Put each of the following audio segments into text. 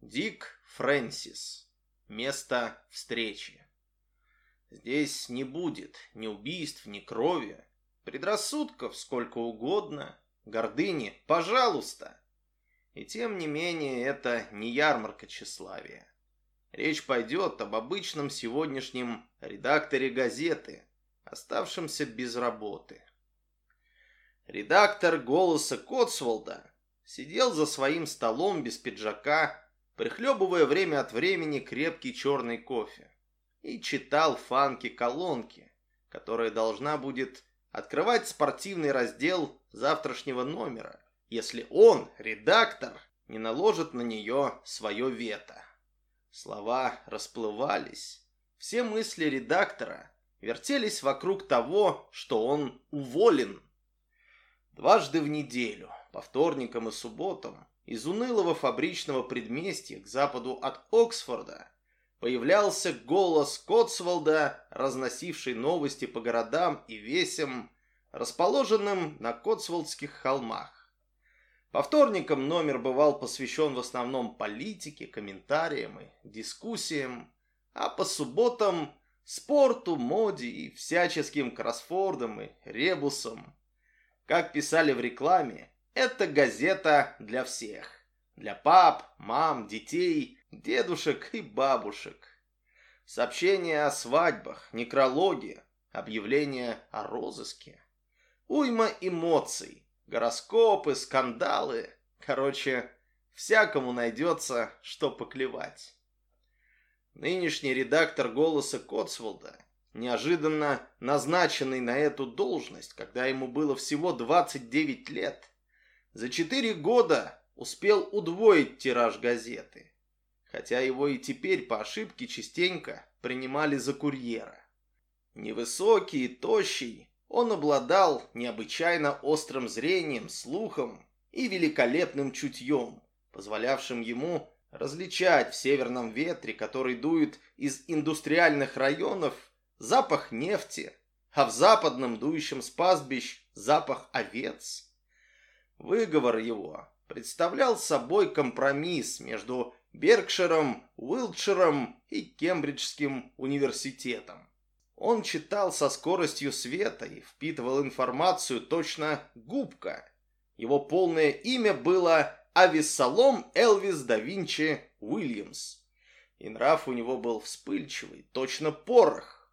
Дик Фрэнсис. Место встречи. Здесь не будет ни убийств, ни крови, предрассудков сколько угодно, гордыни, пожалуйста. И тем не менее это не ярмарка тщеславия. Речь пойдет об обычном сегодняшнем редакторе газеты, оставшемся без работы. Редактор «Голоса Котсволда» сидел за своим столом без пиджака, прихлебывая время от времени крепкий черный кофе, и читал фанки-колонки, которая должна будет открывать спортивный раздел завтрашнего номера, если он, редактор, не наложит на нее свое вето. Слова расплывались. Все мысли редактора вертелись вокруг того, что он уволен. Дважды в неделю, по вторникам и субботам, из унылого фабричного предместья к западу от Оксфорда появлялся голос Котсволда, разносивший новости по городам и весям, расположенным на Котсволдских холмах. По вторникам номер бывал посвящен в основном политике, комментариям и дискуссиям, а по субботам – спорту, моде и всяческим кроссфордам и ребусам. Как писали в рекламе, это газета для всех. Для пап, мам, детей, дедушек и бабушек. Сообщения о свадьбах, некрологи, объявления о розыске. Уйма эмоций – Гороскопы, скандалы. Короче, всякому найдется, что поклевать. Нынешний редактор «Голоса» Котсволда, неожиданно назначенный на эту должность, когда ему было всего 29 лет, за 4 года успел удвоить тираж газеты, хотя его и теперь по ошибке частенько принимали за курьера. Невысокий и тощий, он обладал необычайно острым зрением, слухом и великолепным чутьем, позволявшим ему различать в северном ветре, который дует из индустриальных районов, запах нефти, а в западном, дующем с пастбищ, запах овец. Выговор его представлял собой компромисс между Беркширом, Уилтширом и Кембриджским университетом. Он читал со скоростью света и впитывал информацию точно губка. Его полное имя было Авессалом Элвис да Винчи Уильямс. И нрав у него был вспыльчивый, точно порох.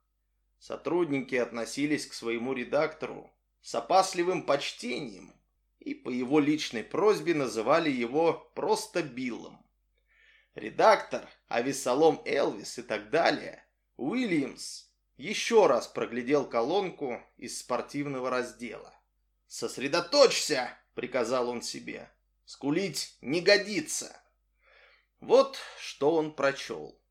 Сотрудники относились к своему редактору с опасливым почтением и по его личной просьбе называли его просто Биллом. Редактор, Авессалом Элвис и так далее, Уильямс – еще раз проглядел колонку из спортивного раздела. «Сосредоточься!» — приказал он себе. «Скулить не годится!» Вот что он прочел.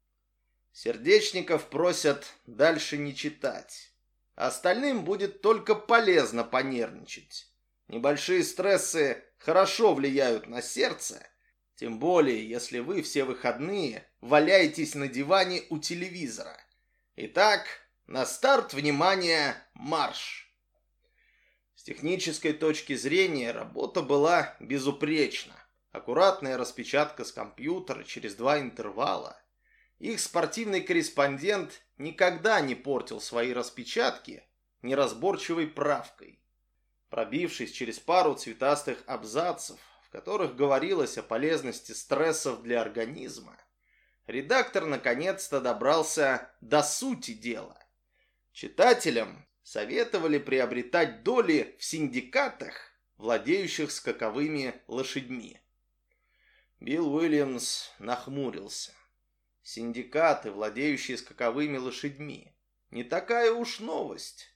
Сердечников просят дальше не читать. Остальным будет только полезно понервничать. Небольшие стрессы хорошо влияют на сердце, тем более, если вы все выходные валяетесь на диване у телевизора. Итак, на старт, внимание, марш! С технической точки зрения работа была безупречна. Аккуратная распечатка с компьютера через два интервала. Их спортивный корреспондент никогда не портил свои распечатки неразборчивой правкой. Пробившись через пару цветастых абзацев, в которых говорилось о полезности стрессов для организма, редактор наконец-то добрался до сути дела. Читателям советовали приобретать доли в синдикатах, владеющих скаковыми лошадьми. Билл Уильямс нахмурился. Синдикаты, владеющие скаковыми лошадьми. Не такая уж новость.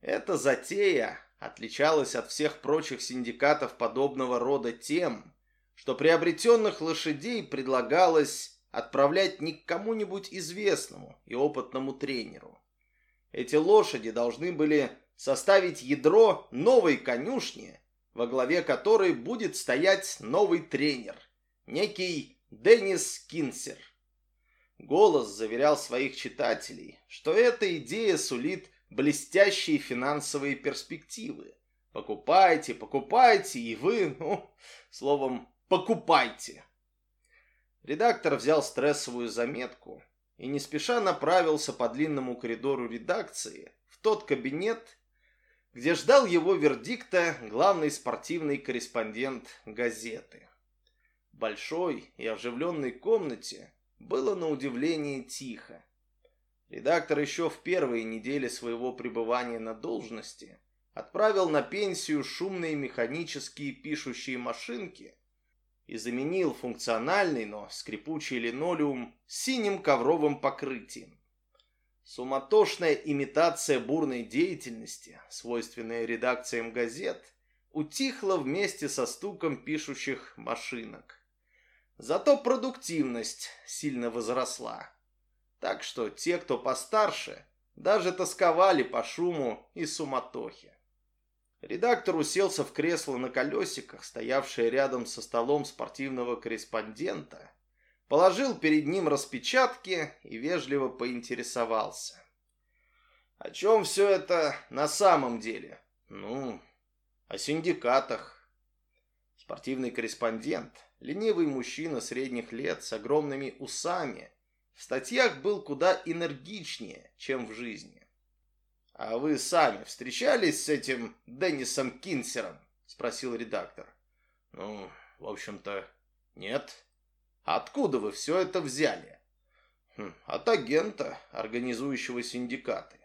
Эта затея отличалась от всех прочих синдикатов подобного рода тем, что приобретенных лошадей предлагалось отправлять не к кому-нибудь известному и опытному тренеру, эти лошади должны были составить ядро новой конюшни, во главе которой будет стоять новый тренер, некий Деннис Кинсер. Голос заверял своих читателей, что эта идея сулит блестящие финансовые перспективы. Покупайте, покупайте, и вы, ну, словом, покупайте. Редактор взял стрессовую заметку и не спеша направился по длинному коридору редакции в тот кабинет, где ждал его вердикта главный спортивный корреспондент газеты. В большой и оживленной комнате было на удивление тихо. Редактор еще в первые недели своего пребывания на должности отправил на пенсию шумные механические пишущие машинки и заменил функциональный, но скрипучий линолеум синим ковровым покрытием. Суматошная имитация бурной деятельности, свойственная редакциям газет, утихла вместе со стуком пишущих машинок. Зато продуктивность сильно возросла. Так что те, кто постарше, даже тосковали по шуму и суматохе. Редактор уселся в кресло на колесиках, стоявшее рядом со столом спортивного корреспондента, положил перед ним распечатки и вежливо поинтересовался. О чем все это на самом деле? Ну, о синдикатах. Спортивный корреспондент, ленивый мужчина средних лет с огромными усами, в статьях был куда энергичнее, чем в жизни. «А вы сами встречались с этим Деннисом Кинсером?» — спросил редактор. «Ну, в общем-то, нет», Откуда вы все это взяли? Хм, от агента, организующего синдикаты.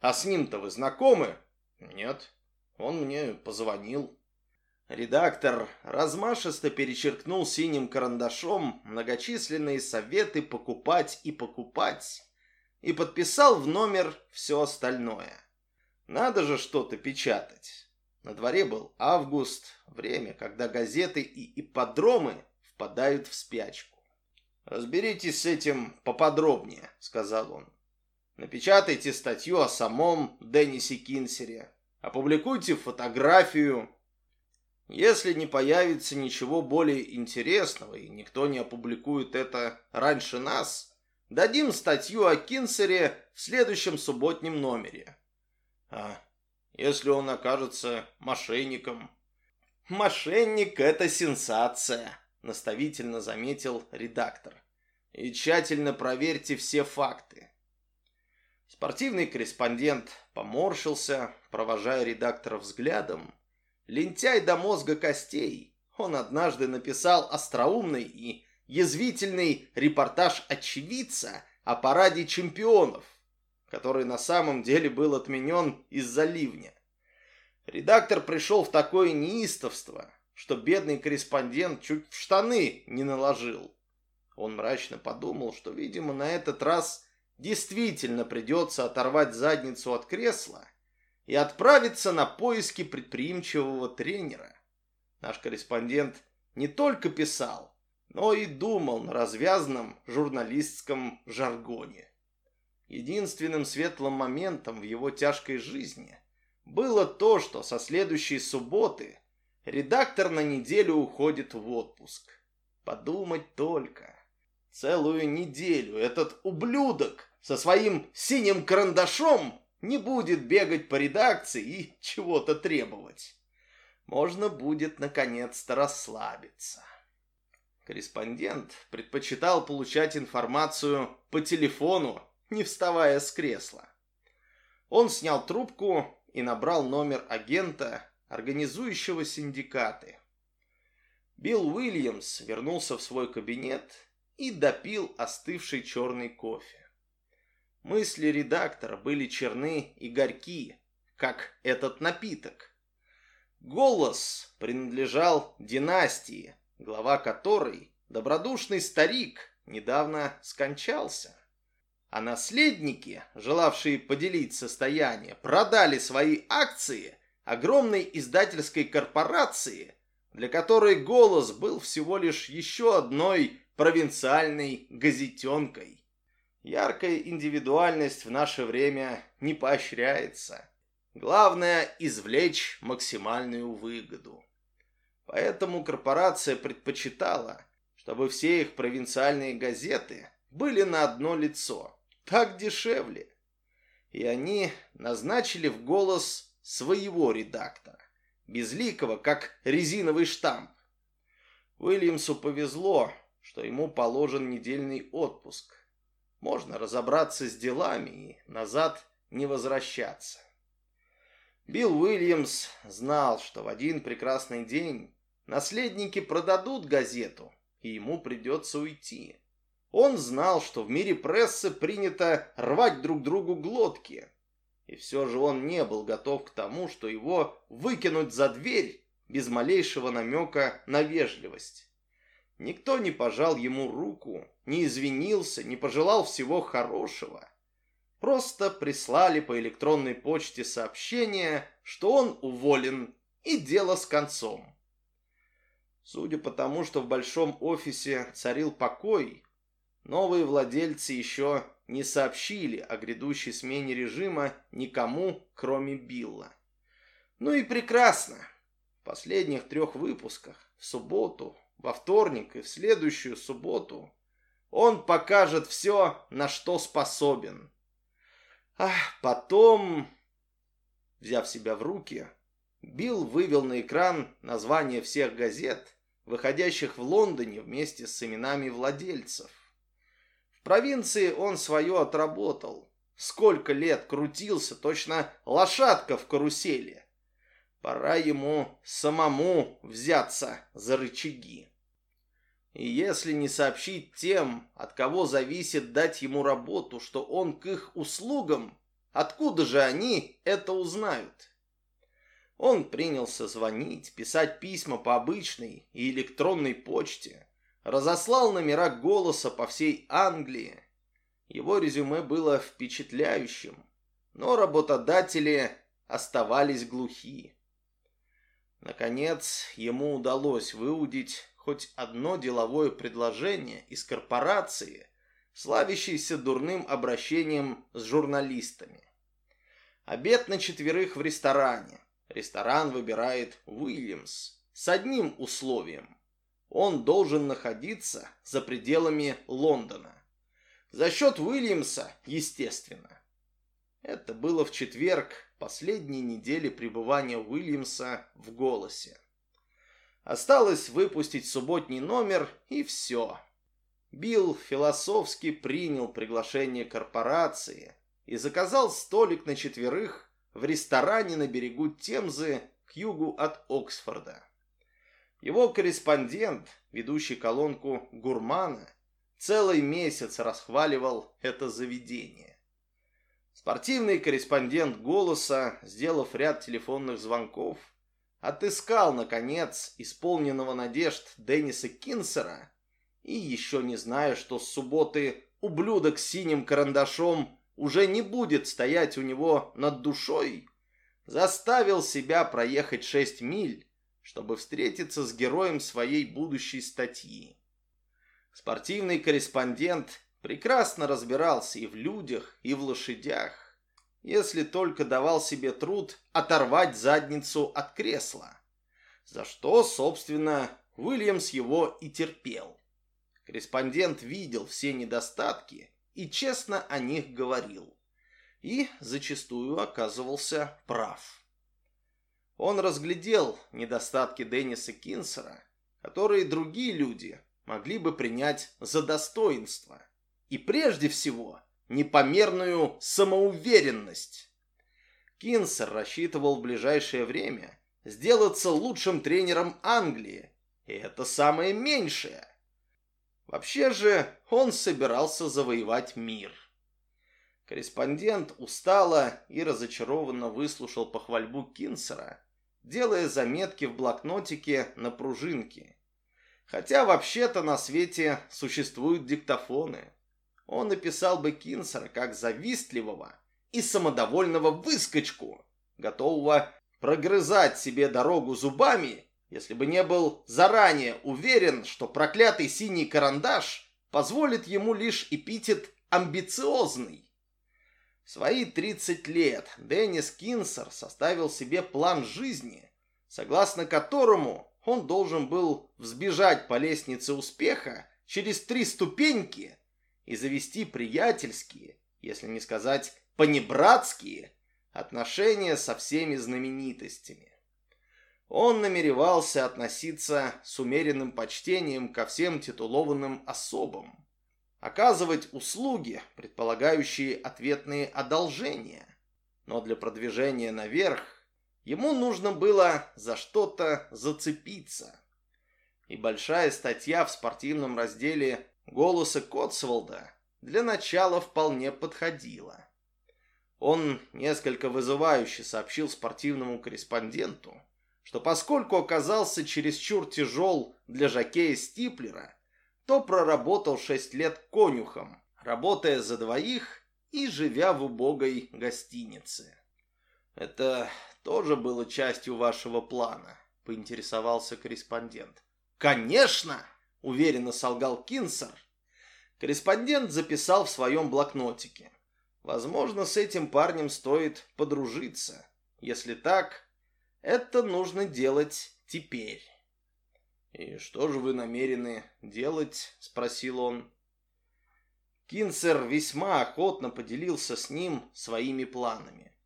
А с ним-то вы знакомы? Нет. Он мне позвонил. Редактор размашисто перечеркнул синим карандашом многочисленные советы покупать и покупать и подписал в номер все остальное. Надо же что-то печатать. На дворе был август, время, когда газеты и ипподромы впадают в спячку. «Разберитесь с этим поподробнее», — сказал он. «Напечатайте статью о самом Деннисе Кинсере, опубликуйте фотографию. Если не появится ничего более интересного и никто не опубликует это раньше нас, дадим статью о Кинсере в следующем субботнем номере. А если он окажется мошенником? Мошенник — это сенсация наставительно заметил редактор. И тщательно проверьте все факты. Спортивный корреспондент поморщился, провожая редактора взглядом. Лентяй до мозга костей. Он однажды написал остроумный и язвительный репортаж очевидца о параде чемпионов, который на самом деле был отменен из-за ливня. Редактор пришел в такое неистовство, что бедный корреспондент чуть в штаны не наложил. Он мрачно подумал, что, видимо, на этот раз действительно придется оторвать задницу от кресла и отправиться на поиски предприимчивого тренера. Наш корреспондент не только писал, но и думал на развязанном журналистском жаргоне. Единственным светлым моментом в его тяжкой жизни было то, что со следующей субботы Редактор на неделю уходит в отпуск. Подумать только. Целую неделю этот ублюдок со своим синим карандашом не будет бегать по редакции и чего-то требовать. Можно будет наконец-то расслабиться. Корреспондент предпочитал получать информацию по телефону, не вставая с кресла. Он снял трубку и набрал номер агента, организующего синдикаты. Билл Уильямс вернулся в свой кабинет и допил остывший черный кофе. Мысли редактора были черны и горьки, как этот напиток. Голос принадлежал династии, глава которой, добродушный старик, недавно скончался. А наследники, желавшие поделить состояние, продали свои акции огромной издательской корпорации, для которой «Голос» был всего лишь еще одной провинциальной газетенкой. Яркая индивидуальность в наше время не поощряется. Главное – извлечь максимальную выгоду. Поэтому корпорация предпочитала, чтобы все их провинциальные газеты были на одно лицо. Так дешевле. И они назначили в «Голос» своего редактора, безликого, как резиновый штамп. Уильямсу повезло, что ему положен недельный отпуск. Можно разобраться с делами и назад не возвращаться. Билл Уильямс знал, что в один прекрасный день наследники продадут газету, и ему придется уйти. Он знал, что в мире прессы принято рвать друг другу глотки, и все же он не был готов к тому, что его выкинуть за дверь без малейшего намека на вежливость. Никто не пожал ему руку, не извинился, не пожелал всего хорошего. Просто прислали по электронной почте сообщение, что он уволен, и дело с концом. Судя по тому, что в большом офисе царил покой, новые владельцы еще не сообщили о грядущей смене режима никому, кроме Билла. Ну и прекрасно. В последних трех выпусках, в субботу, во вторник и в следующую субботу он покажет все, на что способен. А потом, взяв себя в руки, Билл вывел на экран названия всех газет, выходящих в Лондоне вместе с именами владельцев. В провинции он свое отработал. Сколько лет крутился, точно лошадка в карусели. Пора ему самому взяться за рычаги. И если не сообщить тем, от кого зависит дать ему работу, что он к их услугам, откуда же они это узнают? Он принялся звонить, писать письма по обычной и электронной почте, разослал номера голоса по всей Англии. Его резюме было впечатляющим, но работодатели оставались глухи. Наконец, ему удалось выудить хоть одно деловое предложение из корпорации, славящейся дурным обращением с журналистами. Обед на четверых в ресторане. Ресторан выбирает Уильямс с одним условием. Он должен находиться за пределами Лондона. За счет Уильямса, естественно. Это было в четверг, последней недели пребывания Уильямса в «Голосе». Осталось выпустить субботний номер, и все. Билл философски принял приглашение корпорации и заказал столик на четверых в ресторане на берегу Темзы к югу от Оксфорда. Его корреспондент, ведущий колонку «Гурмана», целый месяц расхваливал это заведение. Спортивный корреспондент «Голоса», сделав ряд телефонных звонков, отыскал, наконец, исполненного надежд Денниса Кинсера и, еще не зная, что с субботы ублюдок с синим карандашом уже не будет стоять у него над душой, заставил себя проехать шесть миль, чтобы встретиться с героем своей будущей статьи. Спортивный корреспондент прекрасно разбирался и в людях, и в лошадях, если только давал себе труд оторвать задницу от кресла, за что, собственно, Уильямс его и терпел. Корреспондент видел все недостатки и честно о них говорил, и зачастую оказывался прав. Он разглядел недостатки Денниса Кинсера, которые другие люди могли бы принять за достоинство – и прежде всего непомерную самоуверенность. Кинсер рассчитывал в ближайшее время сделаться лучшим тренером Англии, и это самое меньшее. Вообще же он собирался завоевать мир. Корреспондент устало и разочарованно выслушал похвальбу Кинсера, делая заметки в блокнотике на пружинке. Хотя вообще-то на свете существуют диктофоны он написал бы Кинсера как завистливого и самодовольного выскочку, готового прогрызать себе дорогу зубами, если бы не был заранее уверен, что проклятый синий карандаш позволит ему лишь эпитет «амбициозный». В свои 30 лет Деннис Кинсер составил себе план жизни, согласно которому он должен был взбежать по лестнице успеха через три ступеньки и завести приятельские, если не сказать понебратские, отношения со всеми знаменитостями. он намеревался относиться с умеренным почтением ко всем титулованным особам, оказывать услуги, предполагающие ответные одолжения. Но для продвижения наверх ему нужно было за что-то зацепиться. И большая статья в спортивном разделе «Голоса Котсволда» для начала вполне подходила. Он несколько вызывающе сообщил спортивному корреспонденту, что поскольку оказался чересчур тяжел для жокея Стиплера, то проработал шесть лет конюхом, работая за двоих и живя в убогой гостинице. «Это тоже было частью вашего плана», — поинтересовался корреспондент. «Конечно!» — уверенно солгал Кинсер. Корреспондент записал в своем блокнотике. Возможно, с этим парнем стоит подружиться. Если так, это нужно делать теперь. «И что же вы намерены делать?» — спросил он. Кинцер весьма охотно поделился с ним своими планами.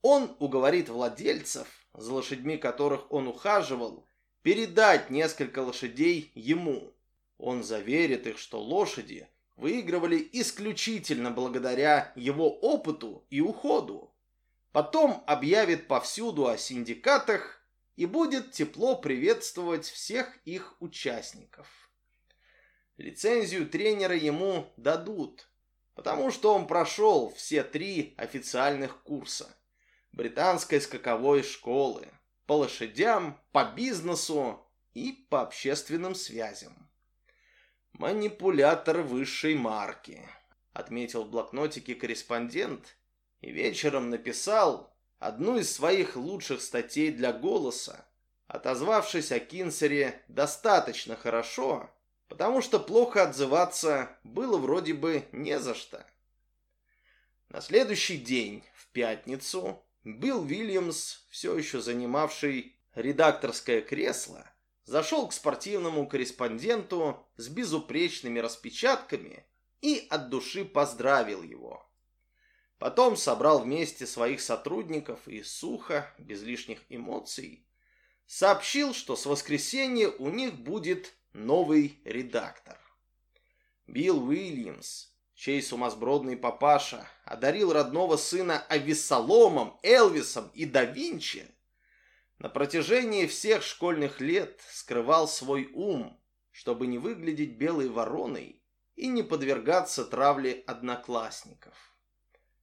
Он уговорит владельцев, за лошадьми которых он ухаживал, передать несколько лошадей ему. Он заверит их, что лошади выигрывали исключительно благодаря его опыту и уходу. Потом объявит повсюду о синдикатах и будет тепло приветствовать всех их участников. Лицензию тренера ему дадут, потому что он прошел все три официальных курса британской скаковой школы по лошадям, по бизнесу и по общественным связям. «Манипулятор высшей марки», — отметил в блокнотике корреспондент и вечером написал одну из своих лучших статей для «Голоса», отозвавшись о Кинсере достаточно хорошо, потому что плохо отзываться было вроде бы не за что. На следующий день, в пятницу, Билл Вильямс, все еще занимавший редакторское кресло, зашел к спортивному корреспонденту с безупречными распечатками и от души поздравил его. Потом собрал вместе своих сотрудников и сухо, без лишних эмоций, сообщил, что с воскресенья у них будет новый редактор. Билл Уильямс, чей сумасбродный папаша одарил родного сына Авессаломом, Элвисом и да Винчи, на протяжении всех школьных лет скрывал свой ум, чтобы не выглядеть белой вороной и не подвергаться травле одноклассников.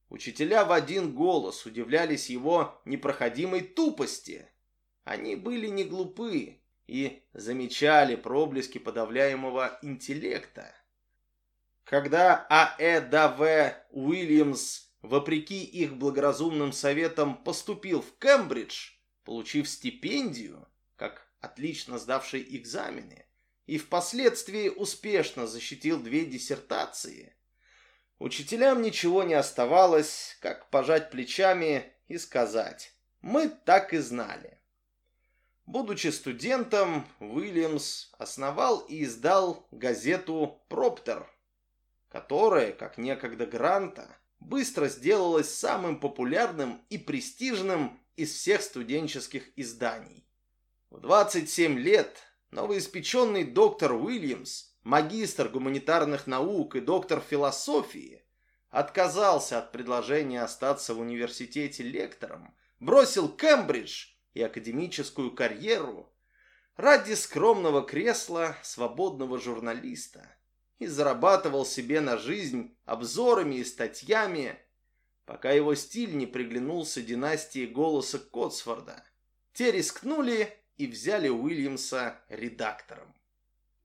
Учителя в один голос удивлялись его непроходимой тупости. Они были не глупы и замечали проблески подавляемого интеллекта. Когда А.Э. В. Уильямс, вопреки их благоразумным советам, поступил в Кембридж, получив стипендию, как отлично сдавший экзамены, и впоследствии успешно защитил две диссертации – Учителям ничего не оставалось, как пожать плечами и сказать «Мы так и знали». Будучи студентом, Уильямс основал и издал газету «Проптер», которая, как некогда Гранта, быстро сделалась самым популярным и престижным из всех студенческих изданий. В 27 лет новоиспеченный доктор Уильямс магистр гуманитарных наук и доктор философии, отказался от предложения остаться в университете лектором, бросил Кембридж и академическую карьеру ради скромного кресла свободного журналиста и зарабатывал себе на жизнь обзорами и статьями, пока его стиль не приглянулся династии голоса Котсфорда. Те рискнули и взяли Уильямса редактором.